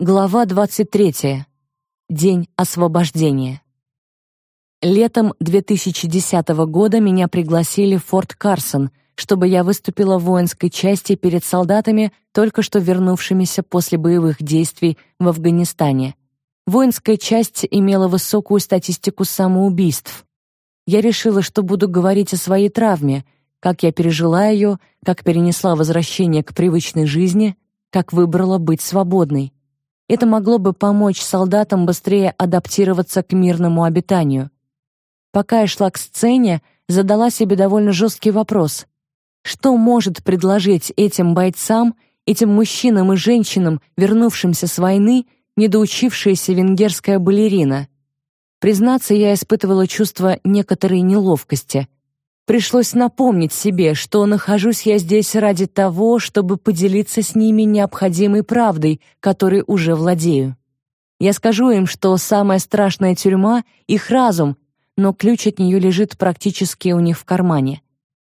Глава 23. День освобождения. Летом 2010 года меня пригласили в Форт Карсон, чтобы я выступила в воинской части перед солдатами, только что вернувшимися после боевых действий в Афганистане. Воинская часть имела высокую статистику самоубийств. Я решила, что буду говорить о своей травме, как я пережила ее, как перенесла возвращение к привычной жизни, как выбрала быть свободной. Это могло бы помочь солдатам быстрее адаптироваться к мирному обитанию. Пока я шла к сцене, задала себе довольно жесткий вопрос. Что может предложить этим бойцам, этим мужчинам и женщинам, вернувшимся с войны, недоучившаяся венгерская балерина. Признаться, я испытывала чувство некоторой неловкости. Пришлось напомнить себе, что нахожусь я здесь ради того, чтобы поделиться с ними необходимой правдой, которой уже владею. Я скажу им, что самая страшная тюрьма — их разум, но ключ от нее лежит практически у них в кармане.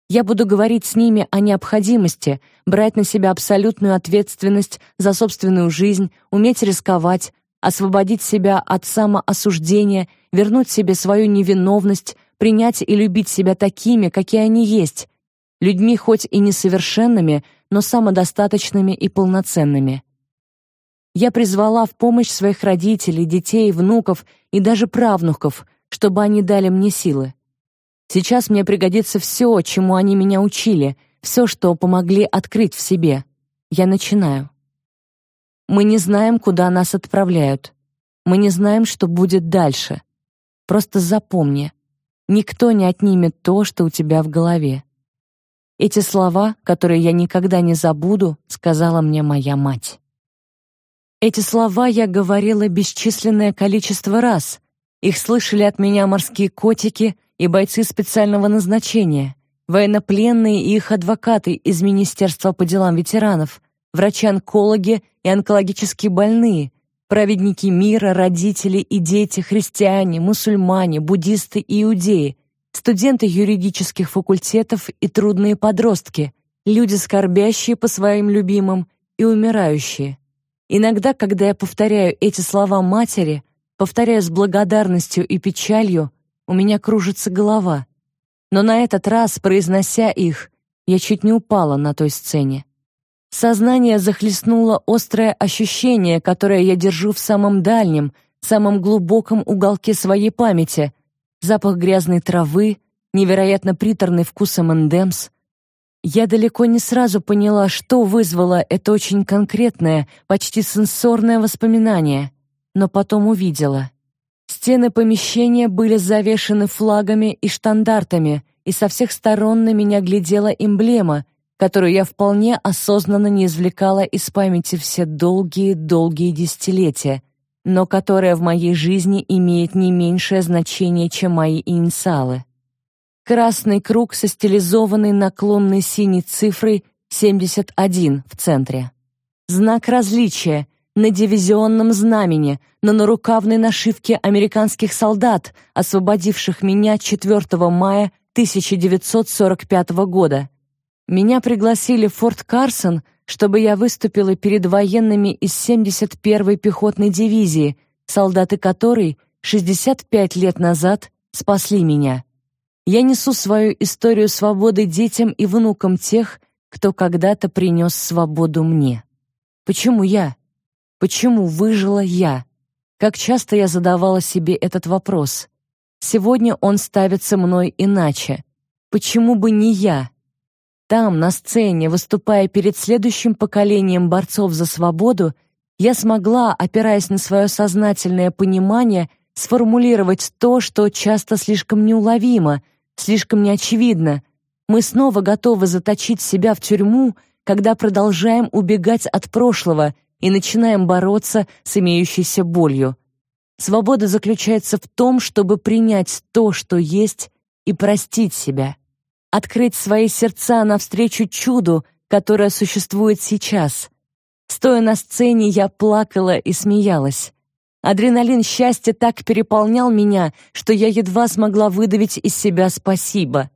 Я буду говорить с ними о необходимости брать на себя абсолютную ответственность за собственную жизнь, уметь рисковать, освободить себя от самоосуждения, вернуть себе свою невиновность, принять и любить себя такими, какие они есть, людьми хоть и несовершенными, но самодостаточными и полноценными. Я призвала в помощь своих родителей, детей, внуков и даже правнуков, чтобы они дали мне силы. Сейчас мне пригодится все, чему они меня учили, все, что помогли открыть в себе. Я начинаю. Мы не знаем, куда нас отправляют. Мы не знаем, что будет дальше. Просто запомни. Никто не отнимет то, что у тебя в голове. Эти слова, которые я никогда не забуду, сказала мне моя мать. Эти слова я говорила бесчисленное количество раз. Их слышали от меня морские котики, и бойцы специального назначения, военнопленные и их адвокаты из Министерства по делам ветеранов, врачи-онкологи и онкологически больные, праведники мира, родители и дети, христиане, мусульмане, буддисты и иудеи, студенты юридических факультетов и трудные подростки, люди, скорбящие по своим любимым и умирающие. Иногда, когда я повторяю эти слова матери, повторяю с благодарностью и печалью, у меня кружится голова. Но на этот раз, произнося их, я чуть не упала на той сцене. Сознание захлестнуло острое ощущение, которое я держу в самом дальнем, самом глубоком уголке своей памяти. Запах грязной травы, невероятно приторный вкус M&M's. Я далеко не сразу поняла, что вызвало это очень конкретное, почти сенсорное воспоминание, но потом увидела — Стены помещения были завешаны флагами и штандартами, и со всех сторон на меня глядела эмблема, которую я вполне осознанно не извлекала из памяти все долгие-долгие десятилетия, но которая в моей жизни имеет не меньшее значение, чем мои инициалы. Красный круг со стилизованной наклонной синей цифрой 71 в центре. Знак различия — на дивизионном знамени, на нарукавной нашивке американских солдат, освободивших меня 4 мая 1945 года. Меня пригласили в Форт Карсон, чтобы я выступила перед военными из 71-й пехотной дивизии, солдаты которой 65 лет назад спасли меня. Я несу свою историю свободы детям и внукам тех, кто когда-то принес свободу мне. Почему я? Почему выжила я? Как часто я задавала себе этот вопрос. Сегодня он ставится мной иначе. Почему бы не я? Там, на сцене, выступая перед следующим поколением борцов за свободу, я смогла, опираясь на свое сознательное понимание, сформулировать то, что часто слишком неуловимо, слишком неочевидно. Мы снова готовы заточить себя в тюрьму, когда продолжаем убегать от прошлого — и начинаем бороться с имеющейся болью. Свобода заключается в том, чтобы принять то, что есть, и простить себя. Открыть свои сердца навстречу чуду, которое существует сейчас. Стоя на сцене, я плакала и смеялась. Адреналин счастья так переполнял меня, что я едва смогла выдавить из себя спасибо.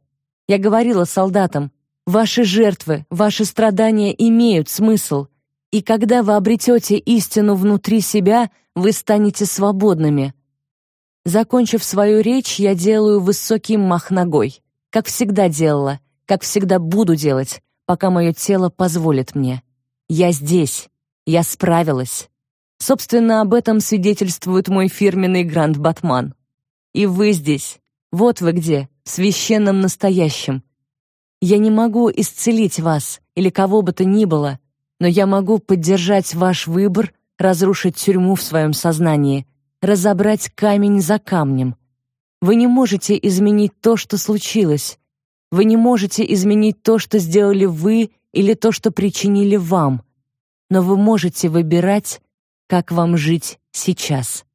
Я говорила солдатам: "Ваши жертвы, ваши страдания имеют смысл. И когда вы обретете истину внутри себя, вы станете свободными. Закончив свою речь, я делаю высокий мах ногой, как всегда делала, как всегда буду делать, пока мое тело позволит мне. Я здесь. Я справилась. Собственно, об этом свидетельствует мой фирменный Гранд Батман. И вы здесь. Вот вы где, в священном настоящем. Я не могу исцелить вас или кого бы то ни было, но я могу поддержать ваш выбор, разрушить тюрьму в своем сознании, разобрать камень за камнем. Вы не можете изменить то, что случилось. Вы не можете изменить то, что сделали вы или то, что причинили вам. Но вы можете выбирать, как вам жить сейчас.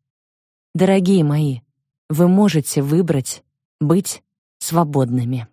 Дорогие мои, вы можете выбрать быть свободными.